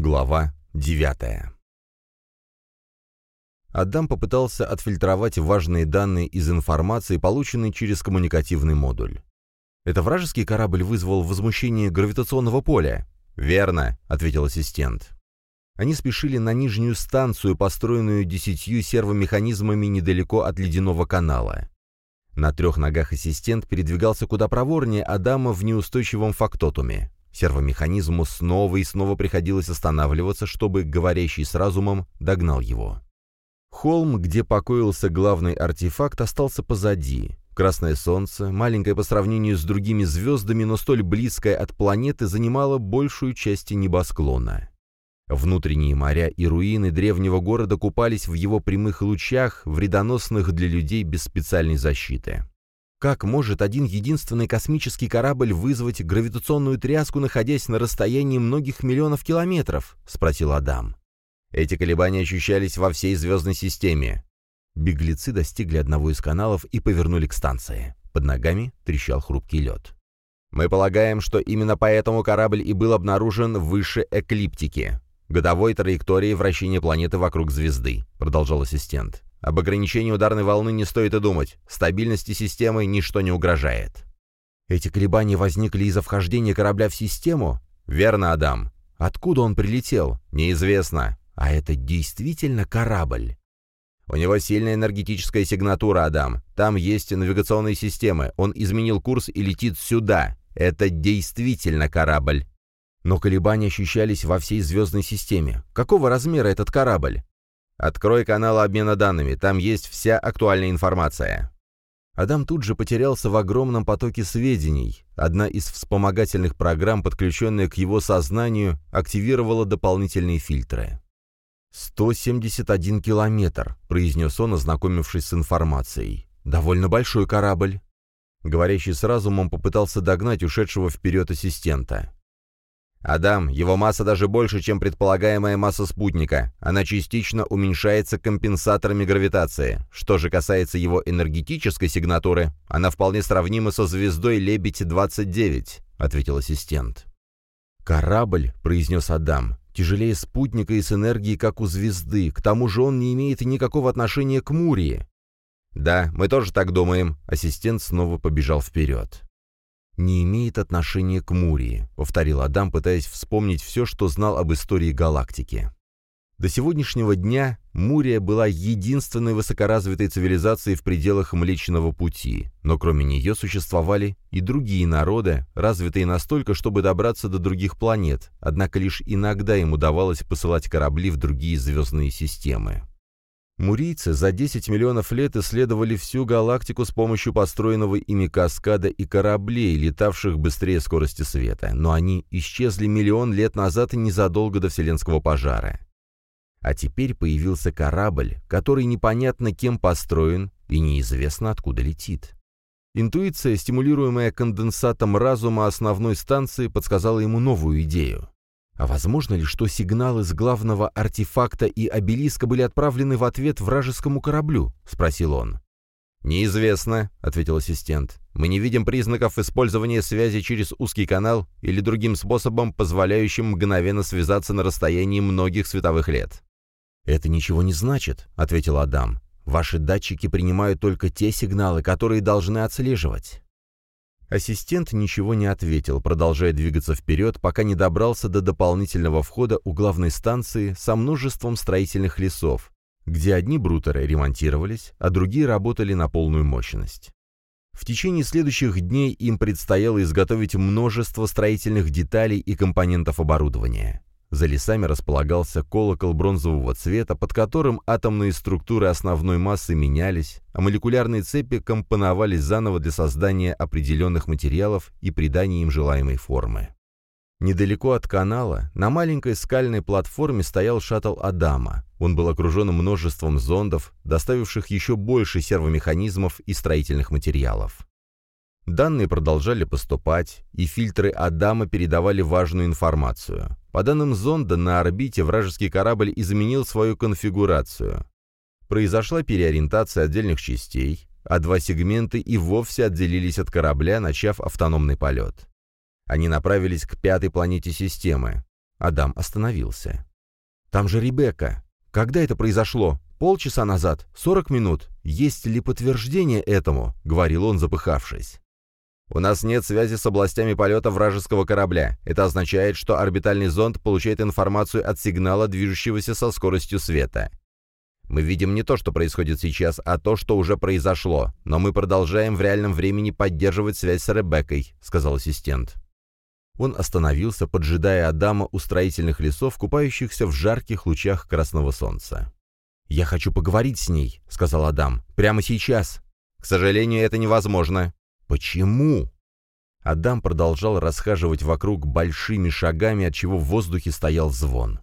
Глава 9 Адам попытался отфильтровать важные данные из информации, полученной через коммуникативный модуль. «Это вражеский корабль вызвал возмущение гравитационного поля?» «Верно», — ответил ассистент. Они спешили на нижнюю станцию, построенную десятью сервомеханизмами недалеко от ледяного канала. На трех ногах ассистент передвигался куда проворнее Адама в неустойчивом фактотуме. Сервомеханизму снова и снова приходилось останавливаться, чтобы говорящий с разумом догнал его. Холм, где покоился главный артефакт, остался позади. Красное солнце, маленькое по сравнению с другими звездами, но столь близкое от планеты, занимало большую часть небосклона. Внутренние моря и руины древнего города купались в его прямых лучах, вредоносных для людей без специальной защиты. Как может один единственный космический корабль вызвать гравитационную тряску, находясь на расстоянии многих миллионов километров? — спросил Адам. Эти колебания ощущались во всей звездной системе. Беглецы достигли одного из каналов и повернули к станции. Под ногами трещал хрупкий лед. «Мы полагаем, что именно поэтому корабль и был обнаружен выше эклиптики годовой траектории вращения планеты вокруг звезды», — продолжал ассистент. «Об ограничении ударной волны не стоит и думать. Стабильности системы ничто не угрожает». «Эти колебания возникли из-за вхождения корабля в систему?» «Верно, Адам. Откуда он прилетел?» «Неизвестно. А это действительно корабль?» «У него сильная энергетическая сигнатура, Адам. Там есть навигационные системы. Он изменил курс и летит сюда. Это действительно корабль». Но колебания ощущались во всей звездной системе. Какого размера этот корабль? Открой канал обмена данными, там есть вся актуальная информация. Адам тут же потерялся в огромном потоке сведений. Одна из вспомогательных программ, подключенная к его сознанию, активировала дополнительные фильтры. «171 километр», — произнес он, ознакомившись с информацией. «Довольно большой корабль». Говорящий с разумом попытался догнать ушедшего вперед ассистента. Адам, его масса даже больше, чем предполагаемая масса спутника. Она частично уменьшается компенсаторами гравитации. Что же касается его энергетической сигнатуры, она вполне сравнима со звездой Лебедь-29, ответил ассистент. «Корабль», — произнес Адам, — «тяжелее спутника и с энергией, как у звезды. К тому же он не имеет никакого отношения к Мурии». «Да, мы тоже так думаем», — ассистент снова побежал вперед не имеет отношения к Мурии», — повторил Адам, пытаясь вспомнить все, что знал об истории галактики. До сегодняшнего дня Мурия была единственной высокоразвитой цивилизацией в пределах Млечного Пути, но кроме нее существовали и другие народы, развитые настолько, чтобы добраться до других планет, однако лишь иногда им удавалось посылать корабли в другие звездные системы. Мурийцы за 10 миллионов лет исследовали всю галактику с помощью построенного ими каскада и кораблей, летавших быстрее скорости света, но они исчезли миллион лет назад и незадолго до Вселенского пожара. А теперь появился корабль, который непонятно кем построен и неизвестно откуда летит. Интуиция, стимулируемая конденсатом разума основной станции, подсказала ему новую идею. А возможно ли, что сигналы с главного артефакта и обелиска были отправлены в ответ вражескому кораблю? — спросил он. «Неизвестно», — ответил ассистент. «Мы не видим признаков использования связи через узкий канал или другим способом, позволяющим мгновенно связаться на расстоянии многих световых лет». «Это ничего не значит», — ответил Адам. «Ваши датчики принимают только те сигналы, которые должны отслеживать». Ассистент ничего не ответил, продолжая двигаться вперед, пока не добрался до дополнительного входа у главной станции со множеством строительных лесов, где одни брутеры ремонтировались, а другие работали на полную мощность. В течение следующих дней им предстояло изготовить множество строительных деталей и компонентов оборудования. За лесами располагался колокол бронзового цвета, под которым атомные структуры основной массы менялись, а молекулярные цепи компоновались заново для создания определенных материалов и придания им желаемой формы. Недалеко от канала, на маленькой скальной платформе стоял шаттл Адама. Он был окружен множеством зондов, доставивших еще больше сервомеханизмов и строительных материалов. Данные продолжали поступать, и фильтры Адама передавали важную информацию. По данным зонда, на орбите вражеский корабль изменил свою конфигурацию. Произошла переориентация отдельных частей, а два сегмента и вовсе отделились от корабля, начав автономный полет. Они направились к пятой планете системы. Адам остановился. «Там же Ребекка. Когда это произошло? Полчаса назад? Сорок минут? Есть ли подтверждение этому?» — говорил он, запыхавшись. «У нас нет связи с областями полета вражеского корабля. Это означает, что орбитальный зонд получает информацию от сигнала, движущегося со скоростью света. Мы видим не то, что происходит сейчас, а то, что уже произошло, но мы продолжаем в реальном времени поддерживать связь с Ребеккой», — сказал ассистент. Он остановился, поджидая Адама у строительных лесов, купающихся в жарких лучах красного солнца. «Я хочу поговорить с ней», — сказал Адам. «Прямо сейчас». «К сожалению, это невозможно». «Почему?» Адам продолжал расхаживать вокруг большими шагами, отчего в воздухе стоял звон.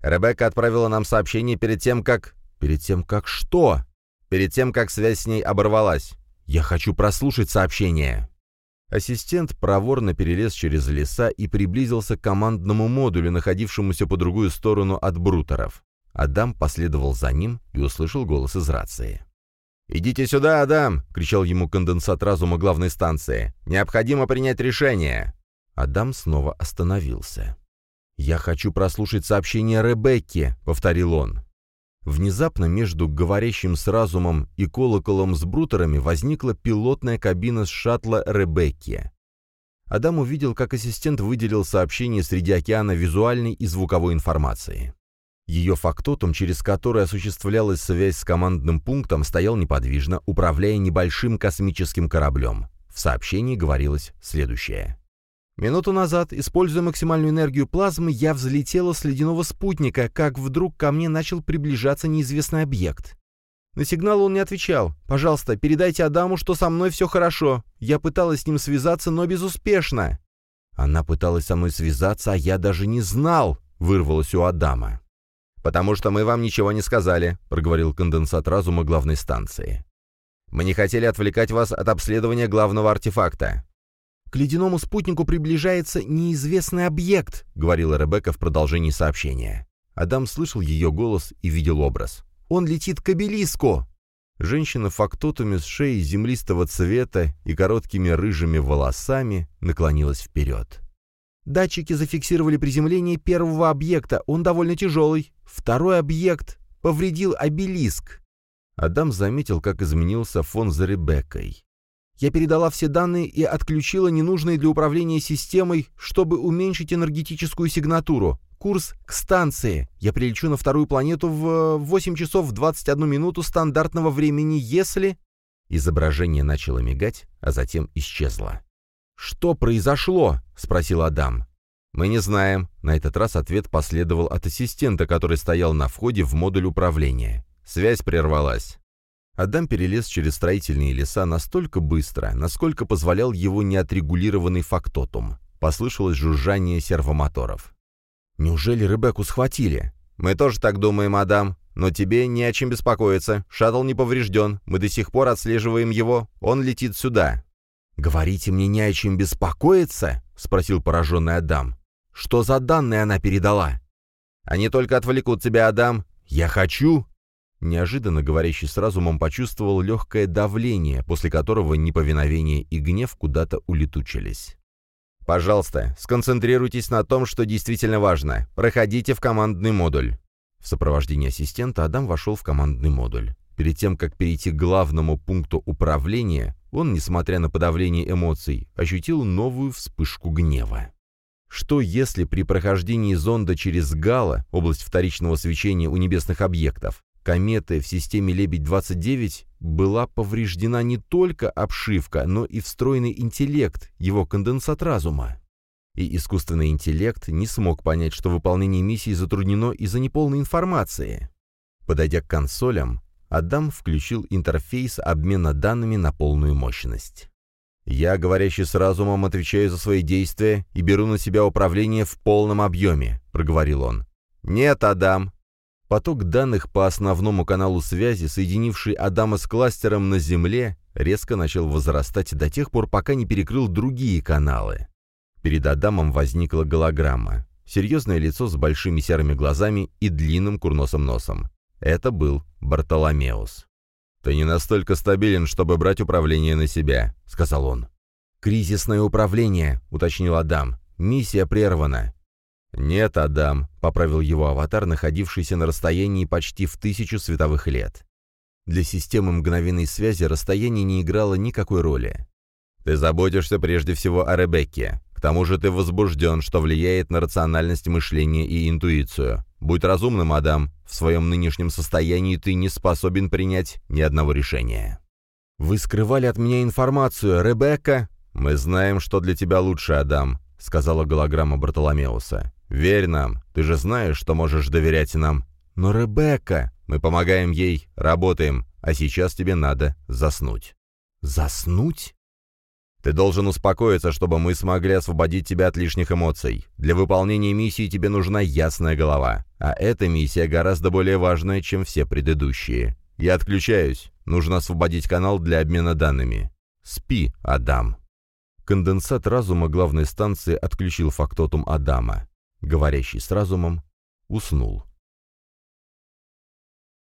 «Ребекка отправила нам сообщение перед тем, как...» «Перед тем, как что?» «Перед тем, как связь с ней оборвалась. Я хочу прослушать сообщение». Ассистент проворно перелез через леса и приблизился к командному модулю, находившемуся по другую сторону от брутеров. Адам последовал за ним и услышал голос из рации. «Идите сюда, Адам!» — кричал ему конденсат разума главной станции. «Необходимо принять решение!» Адам снова остановился. «Я хочу прослушать сообщение Ребекки», — повторил он. Внезапно между говорящим с разумом и колоколом с брутерами возникла пилотная кабина с шаттла Ребекки. Адам увидел, как ассистент выделил сообщение среди океана визуальной и звуковой информации. Ее фактотум, через который осуществлялась связь с командным пунктом, стоял неподвижно, управляя небольшим космическим кораблем. В сообщении говорилось следующее. Минуту назад, используя максимальную энергию плазмы, я взлетела с ледяного спутника, как вдруг ко мне начал приближаться неизвестный объект. На сигнал он не отвечал. «Пожалуйста, передайте Адаму, что со мной все хорошо. Я пыталась с ним связаться, но безуспешно». «Она пыталась со мной связаться, а я даже не знал», — вырвалось у Адама. «Потому что мы вам ничего не сказали», — проговорил конденсат разума главной станции. «Мы не хотели отвлекать вас от обследования главного артефакта. «К ледяному спутнику приближается неизвестный объект», — говорила Ребекка в продолжении сообщения. Адам слышал ее голос и видел образ. «Он летит к обелиску!» Женщина в с шеей землистого цвета и короткими рыжими волосами наклонилась вперед. Датчики зафиксировали приземление первого объекта, он довольно тяжелый. Второй объект повредил обелиск. Адам заметил, как изменился фон за Ребеккой. Я передала все данные и отключила ненужные для управления системой, чтобы уменьшить энергетическую сигнатуру. Курс к станции. Я прилечу на вторую планету в 8 часов 21 минуту стандартного времени, если...» Изображение начало мигать, а затем исчезло. «Что произошло?» — спросил Адам. «Мы не знаем». На этот раз ответ последовал от ассистента, который стоял на входе в модуль управления. Связь прервалась. Адам перелез через строительные леса настолько быстро, насколько позволял его неотрегулированный фактотум. Послышалось жужжание сервомоторов. «Неужели Ребекку схватили?» «Мы тоже так думаем, Адам. Но тебе не о чем беспокоиться. Шаттл не поврежден. Мы до сих пор отслеживаем его. Он летит сюда». «Говорите мне не о чем беспокоиться?» — спросил пораженный Адам. «Что за данные она передала?» «Они только отвлекут тебя, Адам. Я хочу...» Неожиданно говорящий с разумом почувствовал легкое давление, после которого неповиновение и гнев куда-то улетучились. «Пожалуйста, сконцентрируйтесь на том, что действительно важно. Проходите в командный модуль». В сопровождении ассистента Адам вошел в командный модуль. Перед тем, как перейти к главному пункту управления, он, несмотря на подавление эмоций, ощутил новую вспышку гнева. Что если при прохождении зонда через Гала, область вторичного свечения у небесных объектов, кометы в системе Лебедь-29 была повреждена не только обшивка, но и встроенный интеллект, его конденсат разума. И искусственный интеллект не смог понять, что выполнение миссии затруднено из-за неполной информации. Подойдя к консолям, Адам включил интерфейс обмена данными на полную мощность. «Я, говорящий с разумом, отвечаю за свои действия и беру на себя управление в полном объеме», — проговорил он. «Нет, Адам, Поток данных по основному каналу связи, соединивший Адама с кластером на Земле, резко начал возрастать до тех пор, пока не перекрыл другие каналы. Перед Адамом возникла голограмма. Серьезное лицо с большими серыми глазами и длинным курносым носом. Это был Бартоломеус. «Ты не настолько стабилен, чтобы брать управление на себя», — сказал он. «Кризисное управление», — уточнил Адам. «Миссия прервана». «Нет, Адам», — поправил его аватар, находившийся на расстоянии почти в тысячу световых лет. Для системы мгновенной связи расстояние не играло никакой роли. «Ты заботишься прежде всего о Ребекке. К тому же ты возбужден, что влияет на рациональность мышления и интуицию. Будь разумным, Адам. В своем нынешнем состоянии ты не способен принять ни одного решения». «Вы скрывали от меня информацию, Ребекка?» «Мы знаем, что для тебя лучше, Адам», — сказала голограмма Бартоломеуса. «Верь нам, ты же знаешь, что можешь доверять нам». «Но Ребекка...» «Мы помогаем ей, работаем, а сейчас тебе надо заснуть». «Заснуть?» Ты должен успокоиться, чтобы мы смогли освободить тебя от лишних эмоций. Для выполнения миссии тебе нужна ясная голова. А эта миссия гораздо более важная, чем все предыдущие. Я отключаюсь. Нужно освободить канал для обмена данными. Спи, Адам. Конденсат разума главной станции отключил фактотум Адама. Говорящий с разумом уснул.